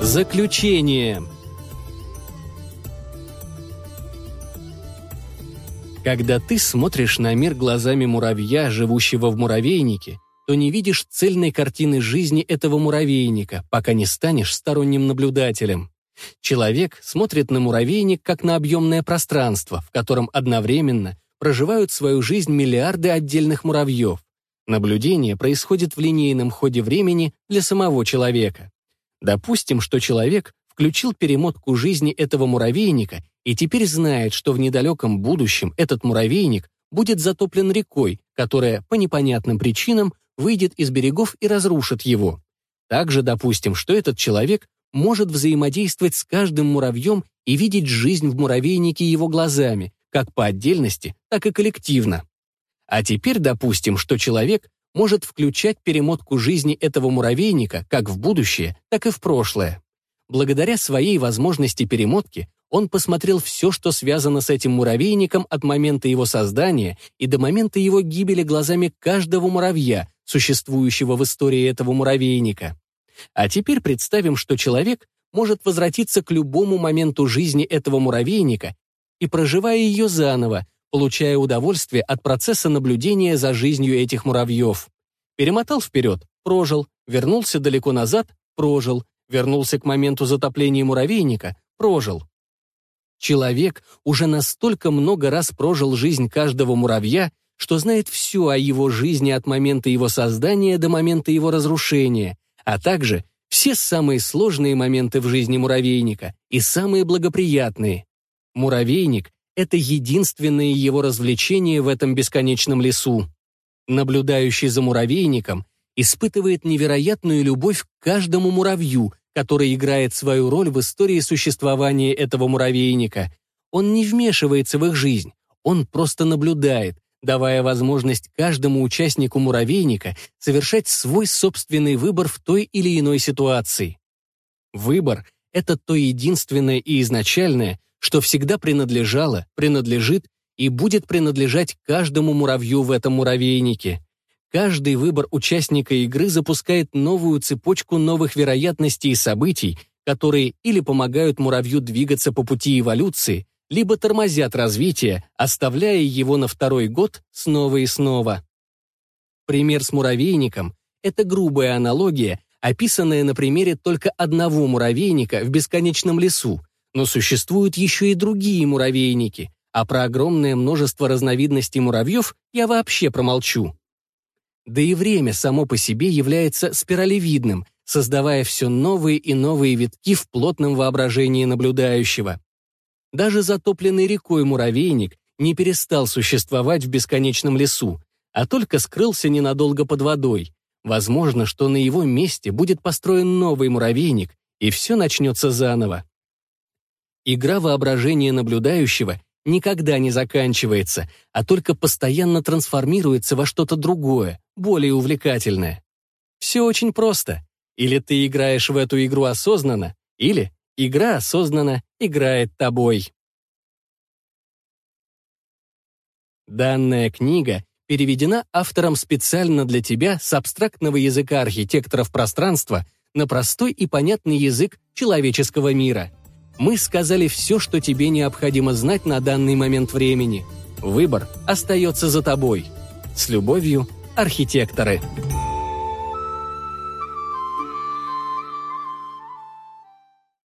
Заключение. Когда ты смотришь на мир глазами муравья, живущего в муравейнике, то не видишь цельной картины жизни этого муравейника, пока не станешь сторонним наблюдателем. Человек смотрит на муравейник как на объемное пространство, в котором одновременно проживают свою жизнь миллиарды отдельных муравьев. Наблюдение происходит в линейном ходе времени для самого человека. Допустим, что человек включил перемотку жизни этого муравейника и теперь знает, что в недалеком будущем этот муравейник будет затоплен рекой, которая по непонятным причинам выйдет из берегов и разрушит его. Также допустим, что этот человек может взаимодействовать с каждым муравьем и видеть жизнь в муравейнике его глазами, как по отдельности, так и коллективно. А теперь допустим, что человек может включать перемотку жизни этого муравейника как в будущее, так и в прошлое. Благодаря своей возможности перемотки он посмотрел все, что связано с этим муравейником от момента его создания и до момента его гибели глазами каждого муравья, существующего в истории этого муравейника. А теперь представим, что человек может возвратиться к любому моменту жизни этого муравейника и, проживая ее заново, получая удовольствие от процесса наблюдения за жизнью этих муравьев. Перемотал вперед, прожил, вернулся далеко назад, прожил, вернулся к моменту затопления муравейника, прожил. Человек уже настолько много раз прожил жизнь каждого муравья, что знает все о его жизни от момента его создания до момента его разрушения, а также все самые сложные моменты в жизни муравейника и самые благоприятные. Муравейник это единственное его развлечение в этом бесконечном лесу. Наблюдающий за муравейником испытывает невероятную любовь к каждому муравью, который играет свою роль в истории существования этого муравейника. Он не вмешивается в их жизнь, он просто наблюдает, давая возможность каждому участнику муравейника совершать свой собственный выбор в той или иной ситуации. Выбор — это то единственное и изначальное, что всегда принадлежало, принадлежит и будет принадлежать каждому муравью в этом муравейнике. Каждый выбор участника игры запускает новую цепочку новых вероятностей и событий, которые или помогают муравью двигаться по пути эволюции, либо тормозят развитие, оставляя его на второй год снова и снова. Пример с муравейником — это грубая аналогия, описанная на примере только одного муравейника в бесконечном лесу, но существуют еще и другие муравейники, а про огромное множество разновидностей муравьев я вообще промолчу. Да и время само по себе является спиралевидным, создавая все новые и новые витки в плотном воображении наблюдающего. Даже затопленный рекой муравейник не перестал существовать в бесконечном лесу, а только скрылся ненадолго под водой. Возможно, что на его месте будет построен новый муравейник, и все начнется заново. Игра воображения наблюдающего никогда не заканчивается, а только постоянно трансформируется во что-то другое, более увлекательное. Все очень просто. Или ты играешь в эту игру осознанно, или игра осознанно играет тобой. Данная книга переведена автором специально для тебя с абстрактного языка архитекторов пространства на простой и понятный язык человеческого мира – мы сказали все, что тебе необходимо знать на данный момент времени. Выбор остается за тобой. С любовью, архитекторы.